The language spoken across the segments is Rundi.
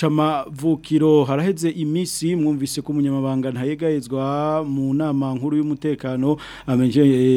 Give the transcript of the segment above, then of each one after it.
camavukiro haraheze imisi mwumvise ko umunyamabanga ntayegayezwa mu nama nkuru y'umutekano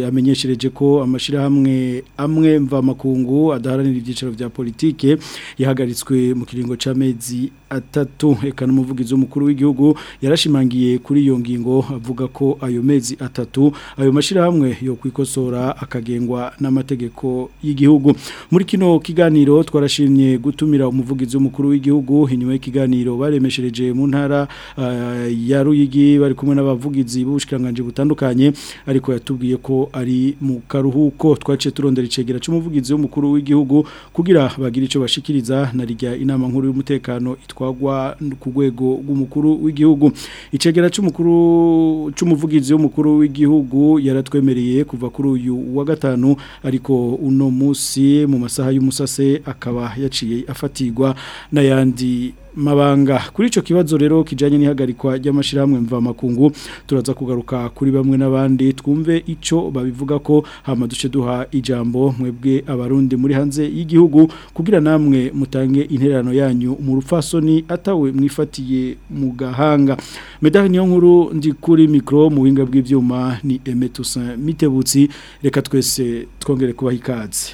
amenyeshereje ko amashyirahamwe amwe mva mvamakungu adaharanira ibyicaro bya politike yahagaritswe mu kiringo cy'amezi atatu reka n'umuvugizi w'umukuru w'igihugu yarashimangiye kuri iyo ngingo avuga ko ayo mezi atatu ayo mashyirahamwe yo kwikosora akagengwa n'amategeko y'igihugu muri kino kiganiro twarashimye gutumira umuvugizi w'umukuru w'igihugu hinywe y'ikiganiro baremeshereje mu ntara eh, ya Ruyigi bari kumwe n'abavugizi b'ubushikanganje butandukanye ariko yatubwiye ko ari mu karuhuko twaciye turondera icegera cy'umuvugizi w'umukuru w'igihugu kugira bagire icyo bashikiriza narijya inama nkuru y'umutekano itwagwa ku rwego rw'umukuru w'igihugu icegera cy'umukuru cy'umuvugizi w'umukuru w'igihugu yaratwemereye kuva kuri uyu wa gatanu ariko uno munsi mu masaha y'umusase akaba yaciye afatirwa n'ayandi mabanga kuri ico kibazo rero kijanye n'ihagarikwa mva mvamakungu turaza kugaruka kuri bamwe n'abandi twumve ico babivuga ko hama duce duha ijambo mwebwe abarundi muri hanze y'igihugu kugira namwe mutange intererano yanyu mu rupfasoni atawe mwifatiye mu gahanga medari niyo nkuru ndi kuri micro mu winga bw'ivyuma ni Aimé Toussaint Mitebutsi reka twese twongere kubaha ikaze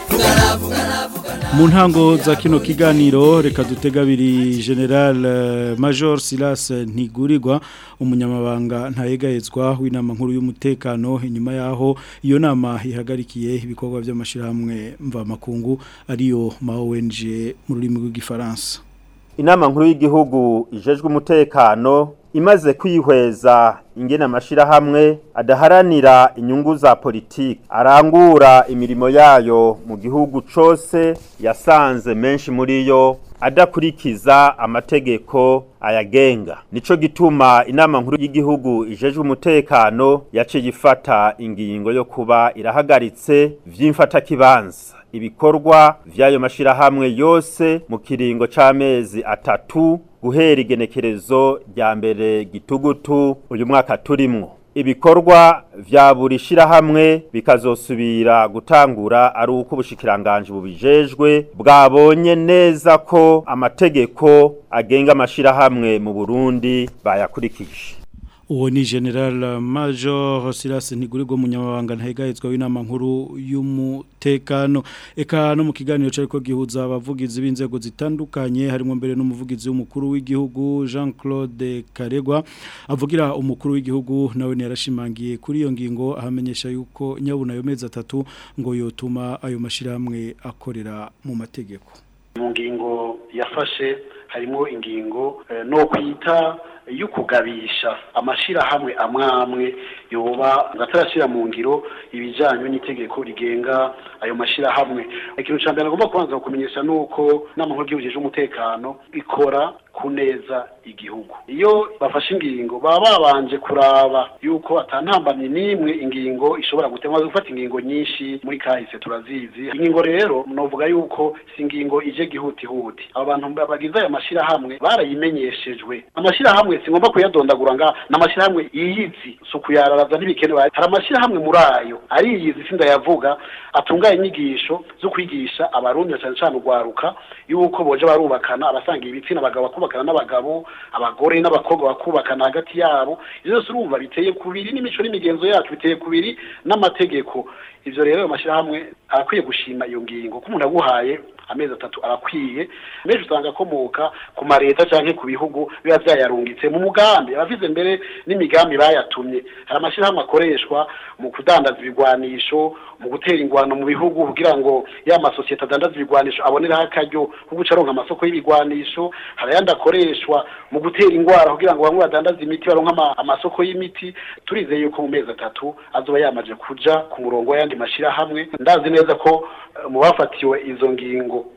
vugana vugana mu ntango za kino kiganiro reka dutegabiri general eh, major silas ntigurirwa umunyamabanga ntayegahezwa w'inama nkuru y'umutekano inyuma y'aho iyo nama ihagarikiye ibikorwa by'amashyirahamwe mvamakungu ariyo ma ong mu rurimi rw'igifaransa inama nkuru y'igihugu ijejwe umutekano imaze kwihweza ingene amashyirahamwe adaharanira inyungu za politiki arangura imirimo yayo mu gihugu cyose yasanze menshi muri yo adakurikiza amategeko ayagenga nico gituma inama nkuru y'igihugu ijeje umutekano yaciye ifata ingingo yo kuba irahagaritse vy'imfatakibanza ibikorwa vy'ayo mashirahamwe yose mu kiringo c'amezi atatu guhera igenekerezo rya mbere gitugutu uyu mwaka turimwo ibikorwa vya buri shirahamwe bikazosubira gutangura ari uko ubushikiranganje bubijejwe bwabonye neza ko amategeko agenga amashirahamwe mu Burundi bayakurikije uwo ni general major Silas Ntigurirwa umunyamabanga ntahegahetswa w'inama nkuru y'umutekano eka no mu kiganiro cyari ko gihuza abavugizi b'inzego zitandukanye harimo mbere n'umuvugizi w'umukuru w'igihugu Jean Claude Karegwa avugira umukuru w'igihugu nawe yarashimangiye kuri iyo ngingo ahamenyesha yuko nyabuna ayo mezi atatu ngo yotuma ayo mashyirahamwe akorera mu mategeko mu ngingo yafashe harimo ingingo eh, no kwita yo kugabisha amashyirahamwe amwe amwe yoba atarashyira mu ngiro ibijyanye n'itegeko rigenga ayo mashyirahamwe ikintu cya mbere agomba kubanza kumenyesha ni uko n'amahoro y'igihugu umutekano ikora ku neza igihugu iyo bafashe ingingo baba babanje kuraba yuko atantambamye n'imwe ingingo ishobora gutema gufata ingingo nyinshi muri kahise turazizi ingingo rero navuga yuko si ingingo ije gihutihuti aba bantu bagize aya mashyirahamwe barayimenyeshejwe amashyirahamwe Ngomba kuyadondagura nga ni amashyirahamwe yiyitsi si ukuyararaza ntibikenewe hari amashyirahamwe muri ayo ariyizi itsinda yavuga atunganya inyigisho zo kwigisha abarundi cyane cyane urwaruka yuko boje barubakana abasanga ibitsina abagabo bakubakana n'abagabo abagore n'abakobwa bakubakana hagati yabo izo byose urumva biteye kubiri n'imico n'imigenzo yacu biteye kubiri n'amategeko ibyo rero ayo mashyirahamwe arakwiye gushima iyo ngingo ko umuntu aguhaye amezi atatu arakwiye menshi usanga akomoka ku mareta cyangwa ku bihugu biba byayarungitse mu mugambi abavize mbere n'imigambi bayatumye hari amashyirahamwe akoreshwa mu kudandaza ibigwanisho mu gutera ingwano mu bihugu kugira ngo ya masosiyete adandaza ibigwanisho aboneraho akaryo ko gucaronka amasoko y'ibigwanisho hari ayandi akoreshwa mu gutera indwara kugira ngo bamwe badandaze imiti baronka amasoko y'imiti turizeye yuko mu mezi atatu azoba yamaze kuja ku murongo w'ayandi mashyirahamwe ndazi neza ko eh, mu bafatiwe izo ngingo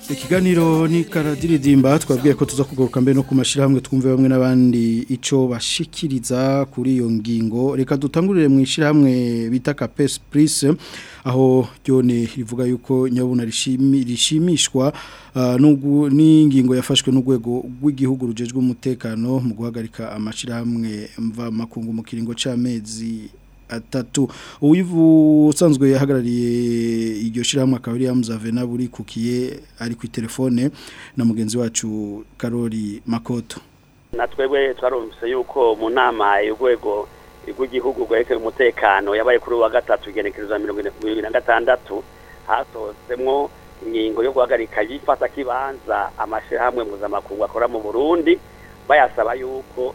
kiganiro ni karadiridimba twabwiye ko tuza kugaruka mbere no ku mashyirahamwe twumve bamwe n'abandi icyo bashikiriza kuri iyo ngingo reka dutangurire mu ishyirahamwe bita kapesi purise aho ryone rivuga yuko nyabuna rishimishwa ah, n'ingingo yafashwe n'urwego rw'igihugu rugejwe umutekano mu guhagarika amashyirahamwe mva makungu mu kiringo mezi. atatu usanzwe yahagarariye iryo shyirahamwe akaba ari yamuzavena buri kukiye ari ku telefone na mugenzi wacu karori makoto natwebwe twarumvise yuko mu nama y'urwego rw'igihugu rwerekeye umutekano yabaye kuri wa gatatu igenekerezo mirongo irindwi na gatandatu hasohotsemo ingingo yo guhagarika yifata kibanza amashyirahamwe mpuzamakungu akora mu burundi bayasaba yuko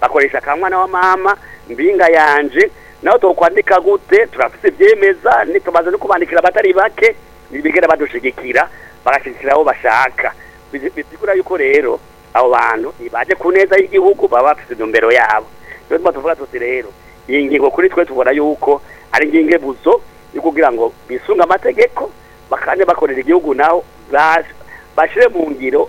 bakoresha akamwana wa mama mbinga yanje nawe tukwandika gute turafite ibyemeza tumaze no kubandikira abatari bake ntibigera badushyigikira bagashyigikira aho bashaka bisigura yuko rero abo bantu ntibaje ku neza y'igihugu baba bafite intumbero yabo niyo mpamvu tuvuga tuzi rero iyi ngingo kuri twe tubona yuko ari ingingo ebuzo yo kugira ngo bisunge amategeko bakanye bakorera igihugu naho bashyire mu ngiro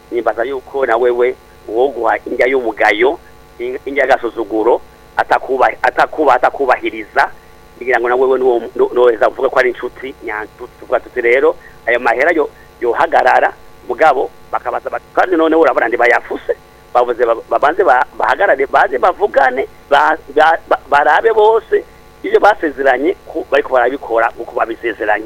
nibaza yuko na wewe uwo guha indya y'umugayo indya y'agasuzuguro atakubahiriza kugira ngo nawe ntuweza uvuge ko ari inshuti tuvuga tuti rero ayo mahera yohagarara mugabo bakabaza kandi noneho urabona ntibayafuse bavuze babanze bahagarare baze bavugane barabe bose iyo basezeranye bari barabikora nk'uko babisezeranye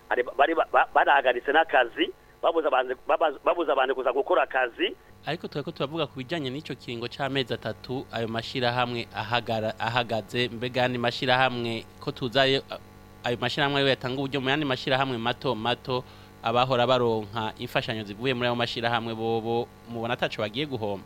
barahagaritse n'akazi babuza abantu kuza gukora akazi ariko tuba ko turavuga ku bijyanye n'icyo kiringo cy'amezi atatu ayo mashyirahamwe ahagaze mbega ni mashyirahamwe ko tuzaye ayo mashyirahamwe yatanga uburyo mu yandi mashyirahamwe mato mato abahora baronka imfashanyo zivuye muri ayo mashyirahamwe bobo mubona atacu bagiye guhomba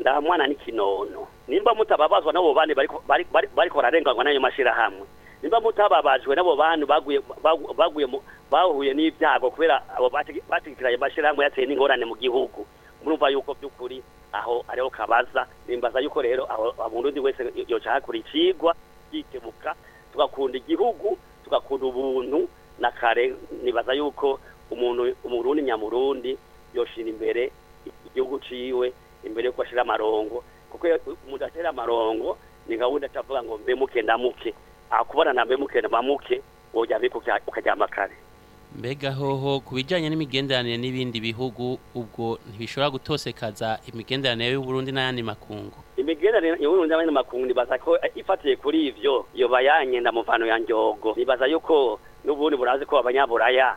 nta mwana n'ikinono nimba mutababazwa n'abo bandi bariko bararenganywa n'ayo mashyirahamwe niba mutababajwe n'abo bantu baguye bahuye n'ibyago kubera abo batekeranye amashyirahamwe yateye n'ingorane mu gihugu murumva yuko by'ukuri aho ariho kabaza nimbaza yuko rero aho undi wese yoca hakura ikigwa yikemuka tugakunda igihugu tugakunda ubuntu na kare nibaza yuko umuntu umurundi nyamurundi yoshira imbere igihugu ciwe imbere yuko ashira amarongo kuko umuntu atera amarongo ni gahunda atavuga ngo mbe muke akubona na mpemuke na mamuke wojyame ukaryama kare mbega hoho ku bijyanye n'imigenderanire n'ibindi bihugu ubwo ntibishobora gutosekaza imigenderanire y'uburundi n'ayandi makungu imigenderanire y'uburundi n'ayandi makungu nibaza ko ifatiye kuri ibyo yoba yanye na muvano ya njogo nibaza yuko n'ubundi burazi ko abanyaburaya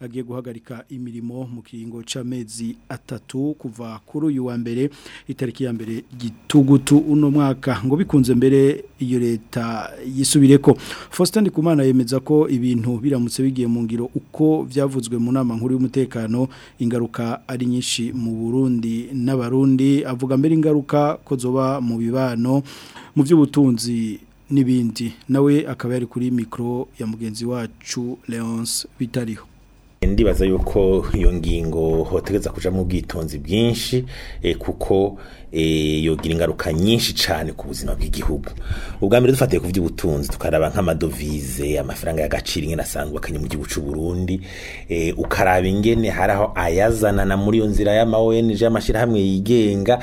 agiye guhagarika imirimo mu kiringo cy'amezi atatu kuva kuri uyu wa mbere itariki ya mbere gitugutu uno mwaka ngo bikunze mbere iyo leta yisubire ko faustin ndikumana yemeza ko ibintu biramutse bigiye mu ngiro uko byavuzwe mu nama nkuru y'umutekano ingaruka ari nyinshi mu burundi n'abarundi avuga mbere ingaruka ko zoba mu bibano mu by'ubutunzi n'ibindi nawe akaba yari kuri mikoro ya mugenzi wacu leonce bitariho ndibaza yuko iyo ngingo hotegeza kujamo ubwitonzi bwinshi eh, kuko Eh, yogira ingaruka nyinshi cyane ku buzima bw'igihugu ubwa mbere dufatiye ku by'ubutunzi tukaraba nk'amadovize amafaranga y'agaciro ingene asangwa akanyuma gihugu cy'u Burundi eh, ukaraba ingene hari aho ayazanana muri iyo nzira y'ama y'amashyirahamwe yigenga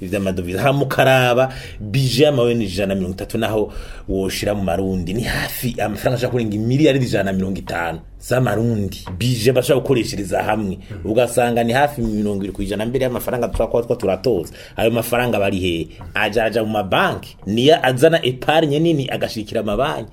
iby'amadovize ha mukaraba bije ama ONG ijana na mirongo itatu naho woshira mu marundi ni hafi amafaranga ashobora kurenga imiliyari ijana na mirongo itanu z'amarundi bije bashobora gukoreshereza hamwe hmm. ugasanga ni hafi mirongo irindwi ku ijana mbere y'amafaranga dushobora kuba two turatoza ayo mafaranga bari hehe aja mu mabanki niyo azana epargne nini agashikira amabanki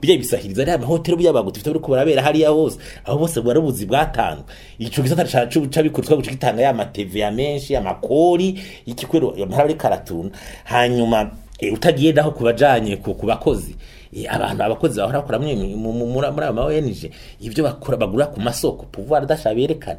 bijya bisahiriza ariya mahoteli burya bagutse bifite buriko barabera hariya hose aho bose buba ari ubuzi bwatanzwe icyo gisata c'abikurutwa guca gitanga ya mateve ya menshi amakori y'ikikwiro mpera ari karatuna hanyuma eh, utagiye daho ku ku bakozi eh, abantu abakozi bahora bakora muri aya ma onj ibyo bagura ku masoko puvuwari adashaka berekana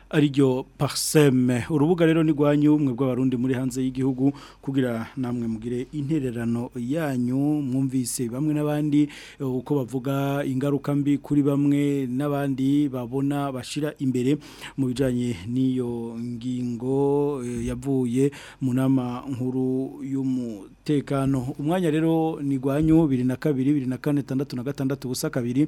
ari ryo pariseme urubuga rero ni rwanyu umwe bw'abarundi muri hanze y'igihugu kugira namwe mugire intererano yanyu mwumvise bamwe n'abandi uko bavuga ingaruka mbi kuri bamwe n'abandi babona bashira imbere mu bijyanye n'iyo ngingo eh, yavuye mu nama nkuru y'umutekano umwanya rero ni rwanyu bibiri na kabiri bibiri na kane na gatandatu ubusa kabiri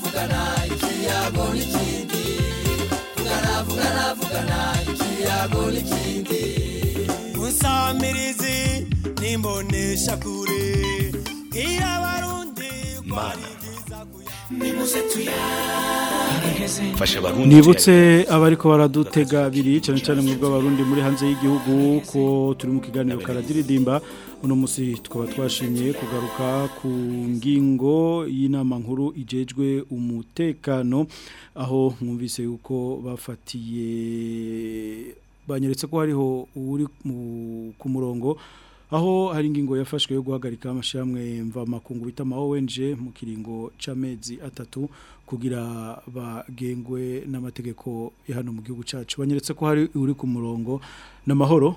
vugana ikiyago nibutse abariko baradutega abiri cyane cyane mu bw'abarundi muri hanze y'igihugu ko turi mu kiganiro karadiridimba uno munsi tukaba twashimye kugaruka ku ngingo y'inama nkuru igejwe umutekano aho mwumvise yuko bafatiye banyeretse ko hariho uri ku murongo aho hari ingingo yafashwe yo guhagarika amashyirahamwe mvamakungu bita ama ONG mu kiringo cyamezi atatu kugira bagengwe n'amategeko ya hano mu gihugu cyacu banyeretse ko hari uri ku murongo n'amahoro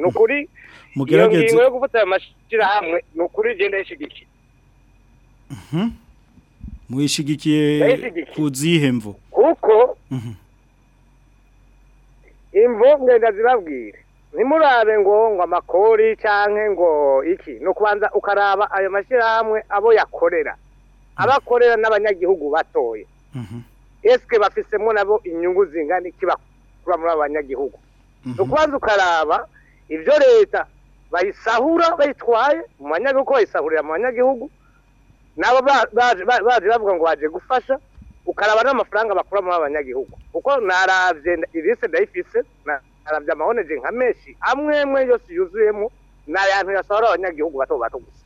nukuri ukuri iyo ngingo yo gufata aya mashyirahamwe ni ukuri igenda yishigikiye mwishigikiye ku zihe mvu kuko imvu ngenda zibabwire ntimurabe ngo ngo amakori cyangwa ngo iki ni ukubanza ukaraba ayo mashyirahamwe abo yakorera abakorera n'abanyagihugu batoye esike bafisemo nabo inyungu zingana iki bakura muri abanyagihugu mhm. ukubanza ukaraba ibyo leta bayisahura bayitwaye mu banyagihugu bayisahurira mu banyagihugu nabo baje bavuga ngo baje gufasha ukaraba n'amafaranga bakura muri abanyagihugu kuko narabye irise ndayifise narabye amahoneje nka menshi amwe amwe yose yuzuyemo ni ayantu yasahura abanyagihugu bato bato gusa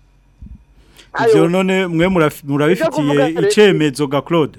ibyo none mwe murabifitiye icyemezo ga claude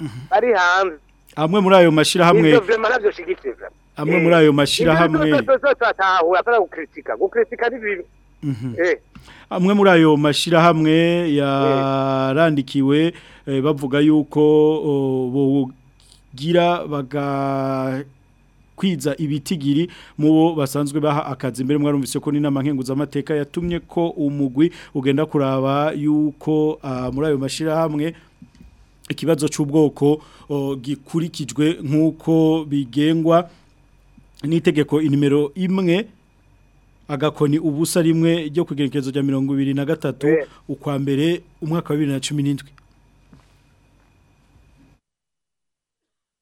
mhm. bari hanze amwe muri ayo mashyirahamwe amwe muri ayo mashyirahamwe amwe muri ayo mashyirahamwe yarandikiwe eh. eh, bavuga yuko bogira baga kwiza ibitigiri mubo basanzwe baha akazi imbere mwarumvise ko ni namankenguza amateka yatumye ko umugwi ugenda kuraba yuko uh, muri ayo mashira hamwe ikibazo cy'ubwoko gikurikijwe nk'uko bigengwa n'itegeko nimero imwe agakoni ubusa rimwe ryo kugerekezo rya mirongo ibiri na gatatu eh. ukwa mbere umwaka wa bibiri na cumi n'indwi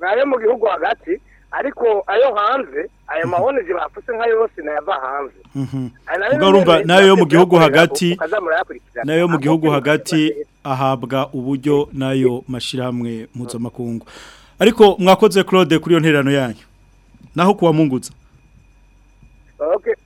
nayo mu gihugu hagati ariko ayo hanze ayo mhm. mahoni bapfutse nka yose nayava hanze mhm. urumva nayo yo mu gihugu hagati nayo mu gihugu hagati ahabwa uburyo nayo mashyirahamwe mpuzamakungu ariko mwakoze claude kuri iyo nterano yanyu naho kuwamungutsa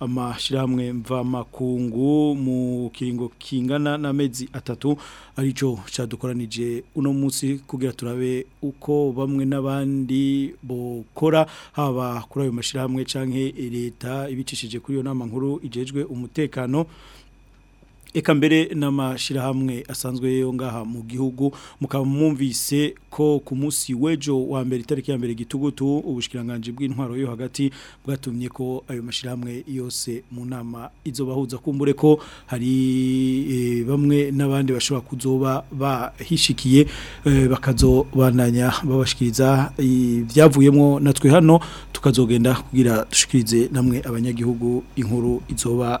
amashyirahamwe mvamakungu mu kiringo kingana na mezi atatu aricyo cyadukoranije uno munsi kugira turabe uko bamwe n'abandi bokora haba kuri ayo mashyirahamwe cyangwa leta ibicishije kuri iyo nama nkuru igejwe umutekano eka mbere n'amashyirahamwe asanzwe yo ngaha mu gihugu mukamwumvise ko ku munsi w'ejo wa mbere itariki ya mbere gitugutu ubushyirangange bw'intwaro yo hagati bwatumye ko ayo mashyirahamwe yose mu nama izo bahuza kumbure ko hari e, bamwe n'abandi bashobora kuzoba bahishikiye e, bakazobananya babashyikiriza ibyavuyemo natwe hano tukazogenda kugira dushyikirize namwe abanyagihugu inkuru izoba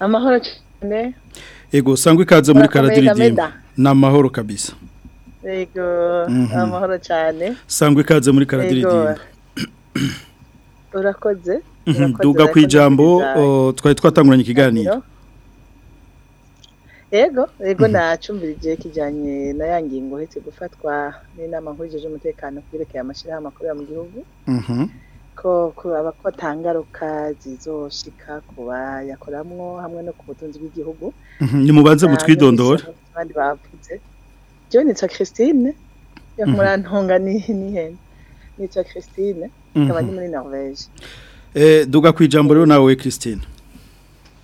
amahoro cyane yego usanga ikaze muri karadiridimba ni kabisa yego mhm. amahoro cyane usanga ikaze muri karadiridimba mhm. urakoze duga ku ijambo twari twatanguranye ikiganiro yego yego mm-hmm. nacumbira igihe kijyanye na ya ngingo uhetse gufatwa n'inama nkurikije umutekano ku amashyirahamwe akorera mu gihugu mm-hmm. ko ko atangaruka zizoshika kuba bayakoramwo hamwe no ku butunzi bw'igihugu mm-hmm. nimubanze mutwidondora abandi bavutse jewe nitwa christine yo murantunga n'ihene nitwa christine ikaba ni muri norvege eh, duga ku ijambo rero nawe christine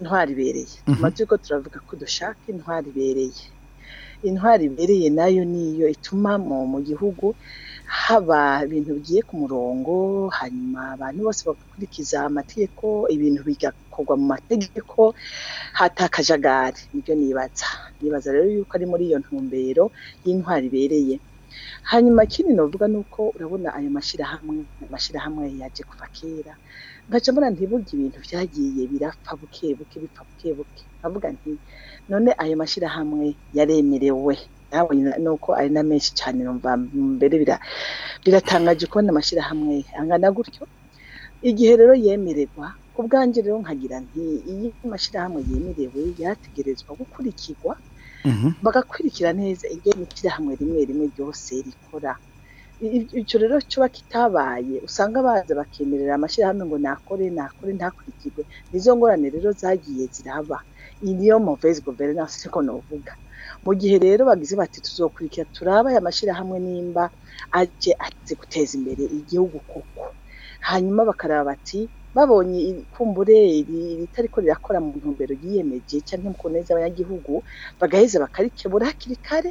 intwari ibereye amategeko mhm. turavuga ko dushaka intwari ibereye intwari ibereye nayo niyo ituma mu gihugu haba ibintu bigiye ku murongo hanyuma abantu bose bagakurikiza amategeko ibintu bigakorwa mu mategeko hatakajagari nibyo nibaza nibaza rero yuko ari muri iyo ntumbero y'intwari ibereye hanyuma ikindi navuga ni uko urabona ayo mashyirahamwe amashyirahamwe yaje kuva kera ngaca mbona ntibuge ibintu byagiye birapfa buke buke bipfa buke buke avuga nti none ayo mashyirahamwe yaremerewe nawe uko ari na menshi cyane numva mbere biratangaje kubona amashyirahamwe angana gutyo igihe rero yemererwa ku bwanjye rero nkagira nti iyi mashyirahamwe yemerewe yategerezwa gukurikirwa mhm. bagakurikira neza ibyo ishyirahamwe rimwe rimwe ryose rikora icyo rero cyo bakitabaye usanga baza bakemerera amashyirahamwe ngo nakore nakore ntakurikirwe nizo ngorane rero zagiye ziraba iyi niyo mauvaise gouvernance siko novuga mu gihe rero bagize bati tuzokurikira turaba aya mashyirahamwe nimba ajye ati guteza imbere igihugu koko hanyuma bakaraba bati babonye ikumbure ritariko rirakora mu ntumbero yiyemeje cyangwa mu kuneza abanyagihugu bagaheza bakarikebura hakiri kare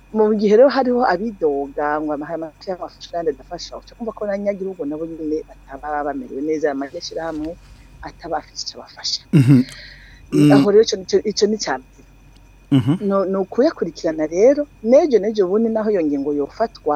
mu gihe rero hariho abidoga ngo amahaye amashyirahamwe afasha kandi adafasha uca kumva ko abanyagihugu nabo nyine bataba bamerewe neza amashyirahamwe ataba afite icyo abafasha mhm. mm. aho rero icyo ni cya mhm. ni ukuyakurikirana rero n'ejo n'ejo ubundi naho iyo ngingo yofatwa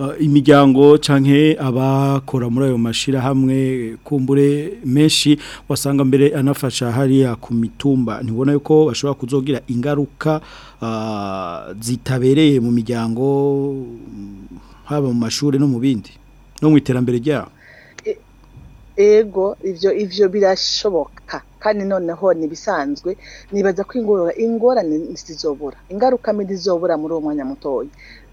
eh, imiryango canke abakora muri ayo mashira hamwe kumbure menshi wasanga mbere anafasha hariya ku mitumba ntibona yuko bashobora kuzogira ingaruka ah, zitabereye mu miryango haba mu mashuri no mu bindi no mu iterambere ryabo ego ibyo ibyo birashoboka kandi noneho ntibisanzwe nibaza ko ingorane zizobora ingaruka mbi zizobora muri uwo mwanya mutoya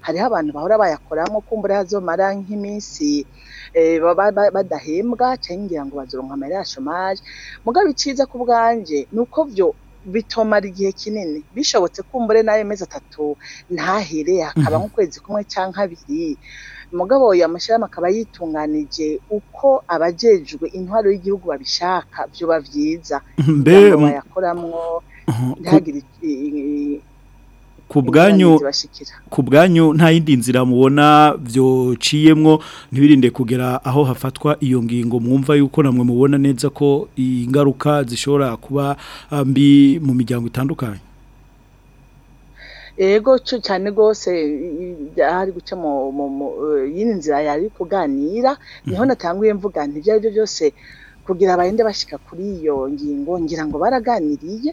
hariho abantu bahora bayakoramo kumbura hazomara nk'iminsi eh, badahembwa cyangwa ngira ngo bazoronka amahera ya shomaje mugabo icyiza ku bwanjye ni uko byo bitomara igihe kinini bishobotse kumbure nayo mezi atatu ntahere hakaba mhm. nk'ukwezi kumwe cyangwa abiri mugabo yamushyiramo akaba yitunganije uko abajejwe intwaro y'igihugu babishaka byoba byiza mhm. mbe um, bayakoramwo uh-huh. ntihagire ku bwanyu nta yindi nzira mubona byociyemwo ntibirinde kugera aho hafatwa iyo ngingo mwumva yuko namwe mubona neza ko ingaruka zishobora kuba ah, mbi mu miryango itandukanye yego cyo cyane rwose hari guca eh, yindi nzira yari kuganira mhm. niho natanguye mvuga nti ari byo byose kugira barinde bashika kuri iyo ngingo ngira ngo baraganiriye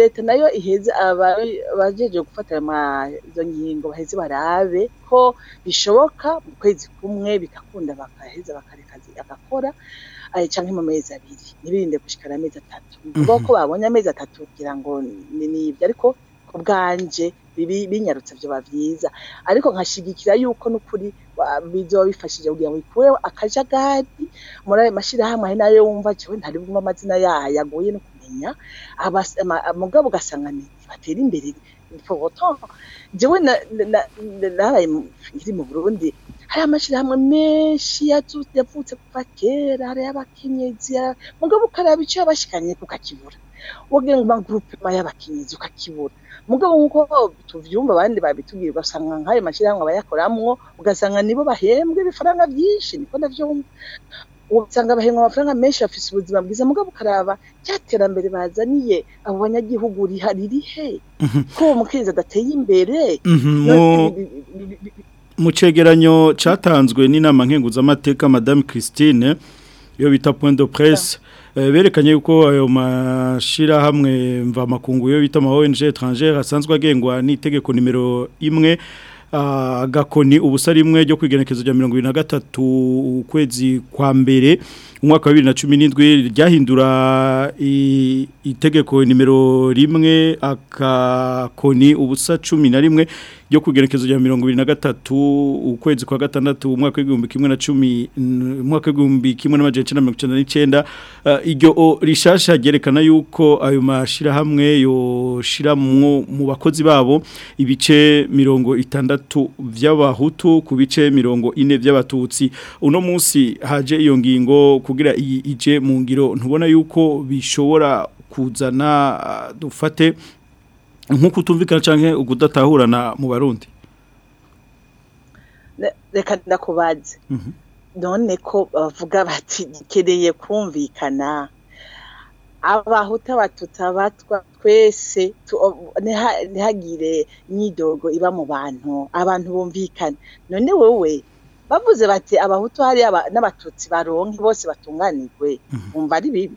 leta nayo iheze abajeje gufata izo ngingo baheze barabe ko bishoboka mu kwezi kumwe bigakunda bakaheza bakareka agakora cyangwa mu mezi abiri ntibirinde gushikara amezi atatu kuko mhm. ko babonye amezi atatu kugira ngo ni ibyo ariko ku bwanje binyarutse byoba byiza ariko nkashyigikira yuko n'ukuri bizoba bifashije kugira ngo bikureho akajagari muri ayo mashyirahamwe n'ayo wumva jewe ntari amazina yayo aguye kumenya mugabo ugasanga batera imbere jewe naraye ngiri mu burundi hari amashyirahamwe menshi yapfutse kuva kera hari abakenyezi mugabo ukaraba icyo yabashikanye ukakibura wagira ngo magurupema y'abakenyezi ukakibura mugabo nk'uko tuvyumva abandi babitubwira ugasanga nk'ayo mashyirahamwe abayakoramwo ugasanga nibo bahembwa ibifaranga byinshi niko ndavyumva usanga bahembwa amafaranga menshi afite ubuzima bwiza mugabo ukaraba cya terambere bazaniye abo banyagihugu riharihe mhm. ko uwo mukiriza adateye imbere mhm. mu cyegeranyo cyatanzwe n'inama nkenguzamateka madame christine iyo bita point de presse eh, berekanye yuko ayo mashyirahamwe mvamakungu yo bita ama ONG étrangère asanzwe agengwa n'itegeko nimero imwe gakoni ubusa rimwe ryo kwigenekezo rya mirongo irindwi na gatatu ukwezi kwa mbere umwaka wa bibiri na cumi n'indwi ryahindura itegeko nimero rimwe akakoni ubusa cumi na rimwe ryo kugerekezo rya mirongo ibiri na gatatu ukwezi kwa gatandatu umwaka w'igihumbi kimwe na cumi umwaka w'igihumbi kimwe eh, iryo rishasha ryerekana yuko ayo mashyirahamwe yoshyiramo mu bakozi babo ibice mirongo itandatu by'abahutu ku bice mirongo ine by'abatutsi uno munsi haje iyo ngingo ku kugira ije mu ngiro ntubona yuko bishobora kuzana ah, dufate nk'uko tumvikana canke ukudatahurana mu barundi reka ndakubaze mhm. none ko bavuga bati gikeneye kumvikana abahuta batuta batwa twese ntihagire imyidogo iba mu bantu abantu bumvikana none wowe bavuze bati abahutu hari n'abatutsi baronke bose batunganirwe mhm. umva ari bibi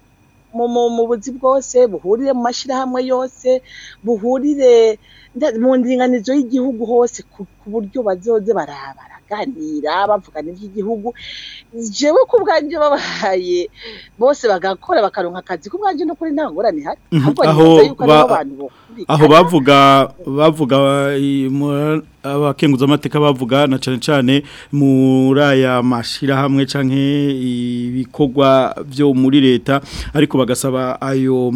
mu buzi bwose buhurire mu mashyirahamwe yose buhurire mu ndinganizo y'igihugu hose ku buryo bazoze barabaraganira baraganira bavugana iby'igihugu jewe ku bwanjye babahaye bose bagakora bakaronka akazi ku bwanjye no kuri nta ngorane ihari mhm. aho bavuga bavuga eh, amateka bavuga na cyane cyane muri aya mashyirahamwe cyangwa ibikorwa byo muri leta ariko bagasaba ayo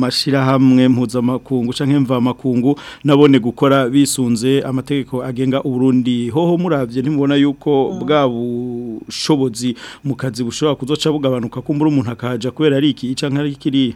mpuza mashyirahamwe canke mva mvamakungu nabone gukora bisunze amategeko agenga uburundi hoho murabye ntimubona yuko bwa bushobozi mu kazi bushobora kuzoca bugabanuka kumbura umuntu akahaja kubera ari iki cyangwa ari kiriya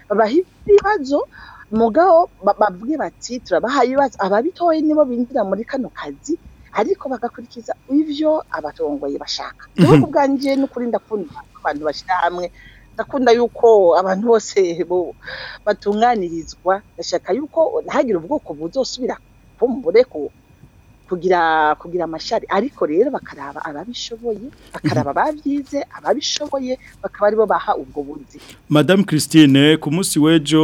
babaha ibibazo mugabo bavuge bati turabahaye ibibazo ababitoye nibo binjira muri kano kazi ariko bagakurikiza ibyo abatongoye bashaka nubwo mhm. ubwanjye n'ukuri ndakunda abantu bashyira hamwe ndakunda yuko abantu bose batunganirizwa ndashaka yuko ntihagire ubwoko buzosubira bumbure ko kugira kugira amashari ariko rero bakaraba ababishoboye bakaraba mhm. babyize ababishoboye bakaba aribo baha ubwo bunzi Madame Christine ku munsi w'ejo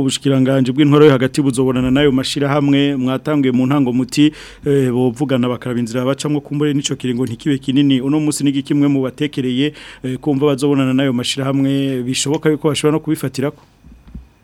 ubushikiranganje bw'intoro yo hagati buzobonana nayo mashira hamwe mwatangiye mu ntango muti eh, bovugana bakaraba inzira bacamwe kumbure nico kiringo ntikibe kinini uno munsi nigi kimwe mu batekereye eh, kumva bazobonana nayo mashira hamwe bishoboka yuko bashobora no kubifatirako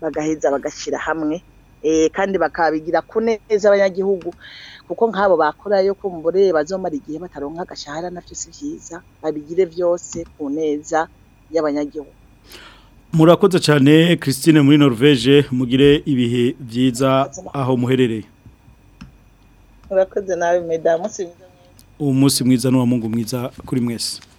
bagaheza bagashyira hamwe eh, kandi bakabigira ku neza abanyagihugu kuko nk'abo bakorayo kumbure bazomara igihe bataronka agashahara navyo si vyiza babigire vyose ku neza y'abanyagihugu murakoze cyane Christine muri norvege mugire ibihe byiza aho muherereye murakoze nawe mesdames mwiza umunsi mwiza n'uwa Mungu mwiza kuri mwese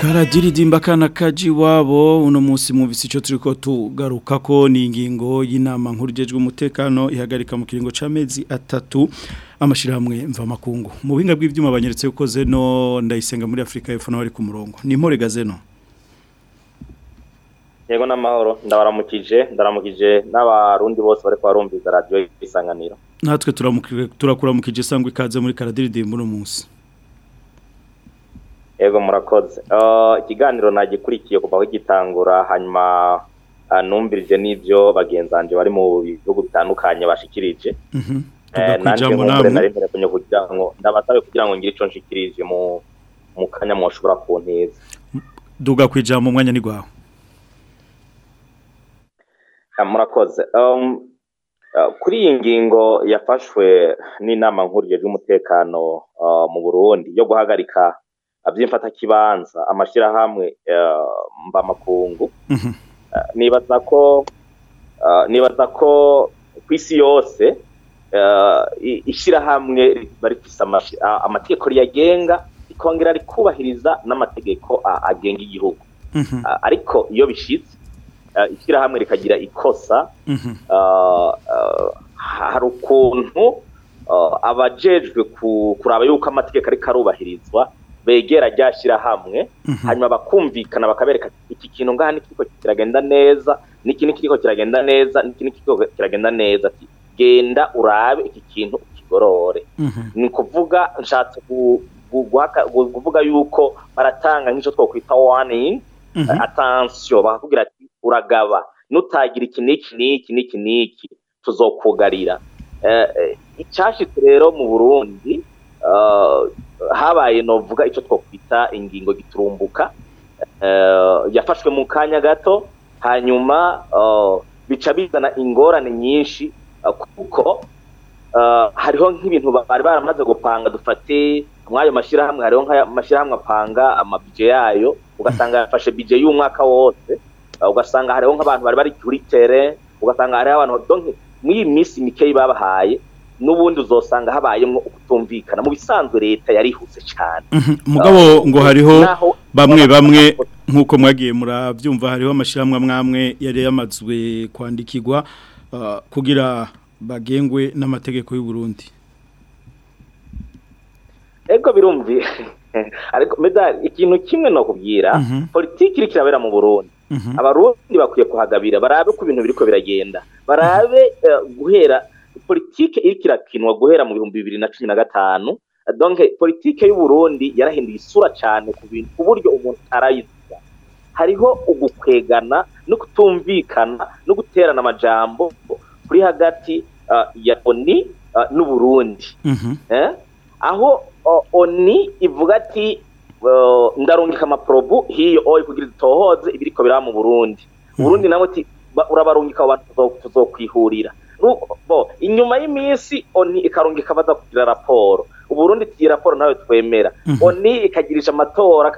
karadiridimba akana kajiwabo uno munsi mubisi icyo turi ko tugaruka ko ni ingingo y'inama nkurugejwe umutekano ihagarika mu kiringo cy'amezi atatu amashyirahamwe mvamakungu mu buhinga bw'ibyuma banyeretse ko zeno ndayisenga muri Afrika y'epfo nawe ari ku murongo ni imporega zeno yego n'amahoro ndabaramukije ndaramukije n'abarundi bose bari kubarumviza radiyo y'isanganiro natwe turakuramukije sangwa ikaze muri karadiridimba uno munsi yego murakoze uh, ikiganiro nagikurikiye kuva aho gitangura hanyuma uh, numvirije n'ibyo bagenzanje bari mu bihugu bitandukanye bashikirije nanjye kugira ngo ndabasabe kugira ngo ngire icyo nshikirije mu kanya mwashobora kunteza duga ku ijambo umwanya ni rwawe uh, murakoze um, kuri iyi ngingo yafashwe n'inama nkuru y'umutekano mu burundi yo guhagarika by'imfatakibanza amashyirahamwe eh, mbamakungu mhm. eh, nibaza ko eh, nibaza ko ku isi yose ishyirahamwe rifite amategeko riyagenga rikongera rikubahiriza n'amategeko agenga igihugu mhm. ariko iyo bishyitse ishyirahamwe rikagira ikosa mhm. hari ukuntu abajejwe kuraba yuko amategeko ariko arubahirizwa begera rya shyirahamwe mhm. hanyuma bakumvikana bakabereka iki kintu ngaha n'ikiriko kiragenda neza n'iki n'ikiriko kiragenda neza n'iki n'ikiriko kiragenda neza ati genda urabe iki kintu ukigorore mhm. ni kuvuga nshatse kuvuga yuko baratanga nk'icyo twakwita waningi mhm. atansiyo bakakubwira ati uragaba nutagira iki n'iki n'iki n'iki n'iki tuzokugarira eh, eh, icyashyitse rero mu burundi eh, habaye novuga icyo twakwita ingingo giturumbuka eh, yafashwe mu kanya gato hanyuma eh, bica bizana ingorane nyinshi eh, kuko hariho nk'ibintu bari baramaze gupanga dufate mw'ayo mashyirahamwe hariho nk'amashyirahamwe apanga amabije yayo ugasanga yafashe bije y'umwaka wose ugasanga hariho nk'abantu bari bari kuri tere ugasanga hariho abantu muri iyi minsi mikeyi babahaye n'ubundi uzosanga habayemo kutumvikana mu bisanzwe leta yarihuse cyane mhm. mugabo ngo hariho bamwe bamwe nk'uko mwagiye murabyumva hariho amashyirahamwe mwamwe yari yamazwe kwandikirwa uh, kugira bagengwe n'amategeko y'u Burundi ego birumvi ariko ikintu kimwe no kubwira mhm. politiki iri kirabera mu burundi mhm. abarundi bakwiye kuhagabira barabe ku bintu biri biragenda barabe eh, guhera Politiki iriko irakinwa guhera mu bihumbi bibiri na cumi na gatanu politiki y’u Burundi yarahinduye isura cyane ku bintu ku buryo umuntu arayivuga hariho ugukwegana no kutumvikana no guterana amajambo kuri hagati uh, ya oni uh, n’u Burundi mhm. eh? aho uh, oni ivuga ati ndarungika amaporobu hiyo oyi kugira itohoze ibiriko biraba mu burundi mhm. uburundi nawe ati urabarungika abantu tuzokwihurira inyuma y'iminsi oni ikarunga ikabaza kugira raporo uburundi iyi raporo nawe twemera mhm. oni ikagirisha amatora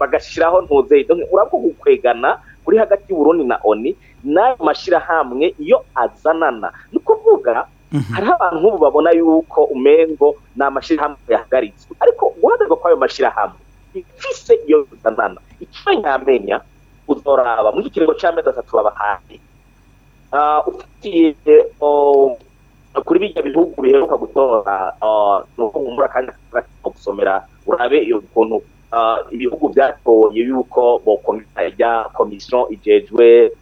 bagashyiraho ntuzeye urabwo gukwegana kuri hagati y'uburundi na oni n'ayo mashyirahamwe iyo azanana ni ukuvuga mhm. hari abantu nk'ubu babona yuko umengo ni amashyirahamwe yahagaritswe ariko guhagarikwa kw'ayo mashyirahamwe ifise iyo bizanana icyo nyamenya uzoraba muri iki kiringo cy'amezi atatu babahaye Uh, ufitiye uh, kuri bijya bihugu biheruka gutora uh, ni ukuvuga kandi gusomera urabe ukuntu ibihugu byatoye yuko bokomera komisiyo igejwe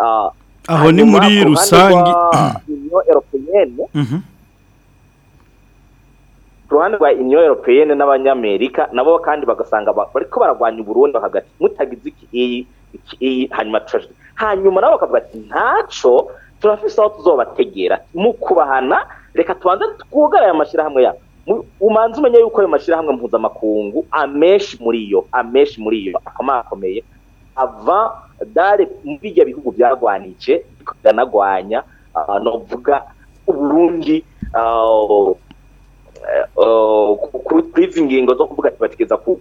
euh, aho ni muri rusangi union ruhande rwa union européenne n'abanyamerika nabo kandi bagasanga bariko baragwanya uburundi hagati mutagize iki iyi hanyuma turaje hanyuma nabo bakavuga ati ntaco turafise aho tuzobategera mu kubahana reka tubanze aya mashyirahamwe yabo umanze umenye yuko ayo mashyirahamwe mpuzamakungu amenshi muri yo amenshi muri yo akomakomeye ava dare muri ibyo bihugu byarwanije bikanagwanya ah, no kuvuga uburundi ah, oh, oh, kuri izi ngingo zo kuvuga ati batigeza ku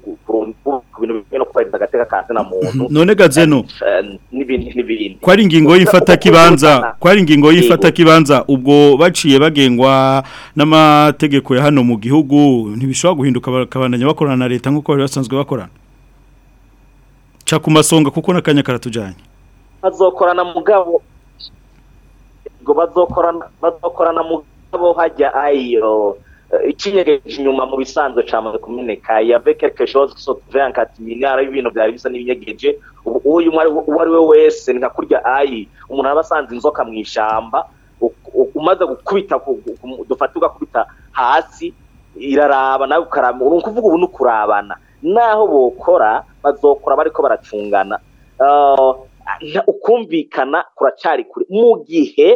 bintu bimwe no kubahiriza agateka ka muntu none gazeno eh, n'ibindi n'ibindi ari ingingo y'ifata kibanza ko ari ingingo y'ifata kibanza ubwo baciye bagengwa n'amategeko ya hano mu gihugu ntibishobora guhinduka bakabananya bakorana na leta nk'uko bari basanzwe bakorana ca ku masonga kuko n'akanya karatujyanye bazokorana mugabo ngo bazokorana bazokorana mugabo hajya ayo Eh, ikinyegeje inyuma mu bisanzwe cyamaze kumeneka yave quelque chose qui soit vers y'ibintu byari bisa n'ibinyegeje uyu uwo ari we wese nka kurya ayi umuntu aba asanze inzoka mu ishyamba umaze gukubita dufata ugakubita hasi iraraba nawe ukaraba ni ukuvuga ubu ni ukurabana naho bokora bazokora bariko baracungana eh, ukumvikana kuracyari kure mu gihe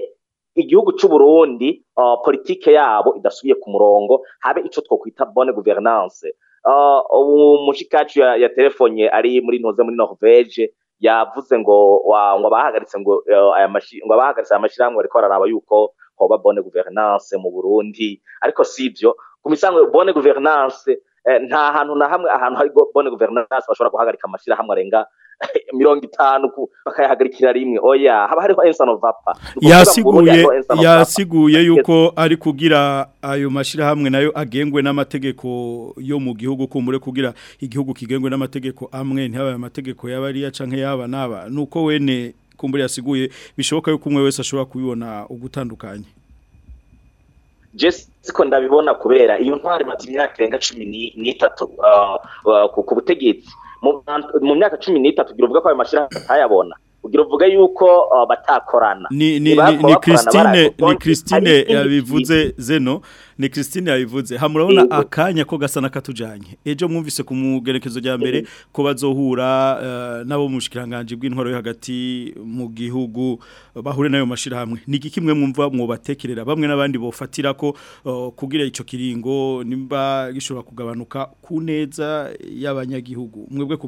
igihugu cy'u Burundi uh, politike yabo idasubiye ku murongo habe icyo twakwita bonne gouvernance umushikacu uh, yaterefonye ari muri ntoze muri norvege yavuze ngo ngo abahagaritse ngo uh, abahagaritse amashyirahamwe bariko bararaba yuko hoba bonne gouvernance mu burundi ariko si ibyo ku misango bonne gouvernance eh, nta hantu na hamwe ahantu hari bonne gouvernance bashobora guhagarika amashyirahamwe arenga mirongo itanu bakayahagarikira rimwe oya haba hariho ensano vapa yasiguye yasiguye yuko ari kugira ayo mashyirahamwe nayo agengwe n'amategeko yo mu gihugu kumure kugira igihugu kigengwe n'amategeko amwe ntihabaye amategeko yaba ariya canke yaba naba nuko wene kumbure yasiguye bishoboka yuko umwe wese ashobora kubibona ugutandukanye siko ndabibona kubera iyo ntwari maze imyaka irenga cumi n'itatu uh, uh, ku butegetsi mu myaka cumi n'itatu tugira uvuga ko ayo mashyirahamwe atayabona kugira uvuge yuko uh, batakorana ni christine ni christine yabivuze zeno ni christine yabivuze hamurabona akanya ko gasana katujanye ejo mwumvise ku mugerekezo rya mbere ko bazohura uh, n'abo mu bushikiranganji bw'intwaro yo hagati mu gihugu uh, bahure n'ayo mashyirahamwe ni iki kimwe mwumva batekerera bamwe n'abandi bofatira ko kugira icyo kiringo nimba gishobora kugabanuka ku neza y'abanyagihugu mwebwe ku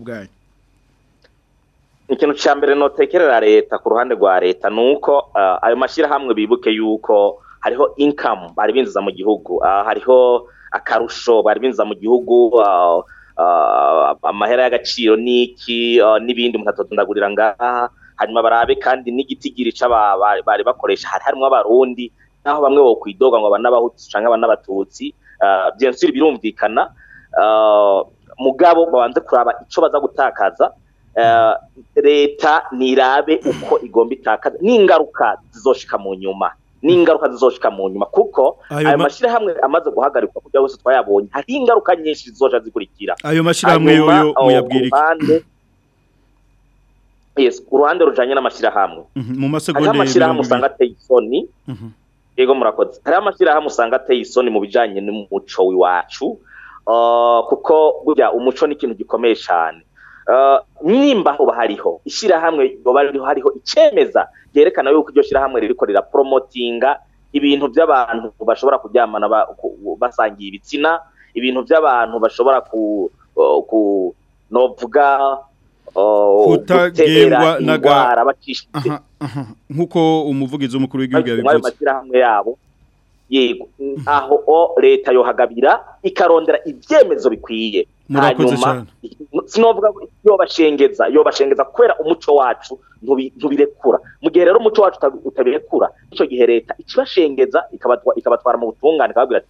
ikintu cya mbere notekerera leta ku ruhande rwa leta ni uko eh, ayo mashyirahamwe bibuke yuko hariho inkamu bari binjiza mu gihugu ah, hariho akarusho bari binjiza mu gihugu ah, ah, amahera y'agaciro n'iki n'ibindi mutatondagurira ngaha hanyuma barabe kandi n'igitigiri bari bakoresha hari harimo abarundi naho bamwe bo kwidoga ngo abanabahutu cyangwa abanabatutsi byinshi birumvikana mugabo babanze kuraba icyo baza gutakaza Eh, leta ntirabe uko igomba itakaza n'ingaruka zizoshika mu nyuma n'ingaruka zizoshika mu nyuma kuko ayo mashyirahamwe amaze guhagarikwa kugira ngo twayabonye hari ingaruka nyinshi zizoja zikurikira ayo mashyirahamwe yoyo muyabwirika yes uruhande rujanye n'amashyirahamwe mhm, mu masegonda hari amashyirahamwe usanga ateye isoni mhm. yego murakoze hari amashyirahamwe usanga ateye isoni mu bijanye n'umuco w'iwacu oh, kuko burya umuco ni ikintu gikomeye cyane nimba uh, hoba hariho ishyirahamwe hoba hariho icyemeza ryerekana yuko iryo shyirahamwe ririkorera poromotinga ibintu by'abantu bashobora kuryamana basangiye ibitsina ibintu by'abantu bashobora ku uh, novuga uh, kutagengwa indwara bacishije nk'uko umuvugizi w'umukuru w'igihugu yabivutse mu mashyirahamwe yabo yego aho leta yohagabira ikarondera ibyemezo bikwiye murakoze cyane sinovuga iyo bashengeza iyo bashengeza kubera umuco wacu ntubirekura mu gihe rero umuco wacu utabirekura icyo gihe leta ikibashengeza ikabatwara mu butungane ikababwira ati